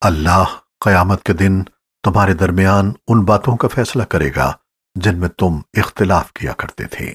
اللہ قیامت کے دن تمہارے درمیان ان باتوں کا فیصلہ کرے گا جن میں تم اختلاف کیا کرتے تھے۔